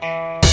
Bye.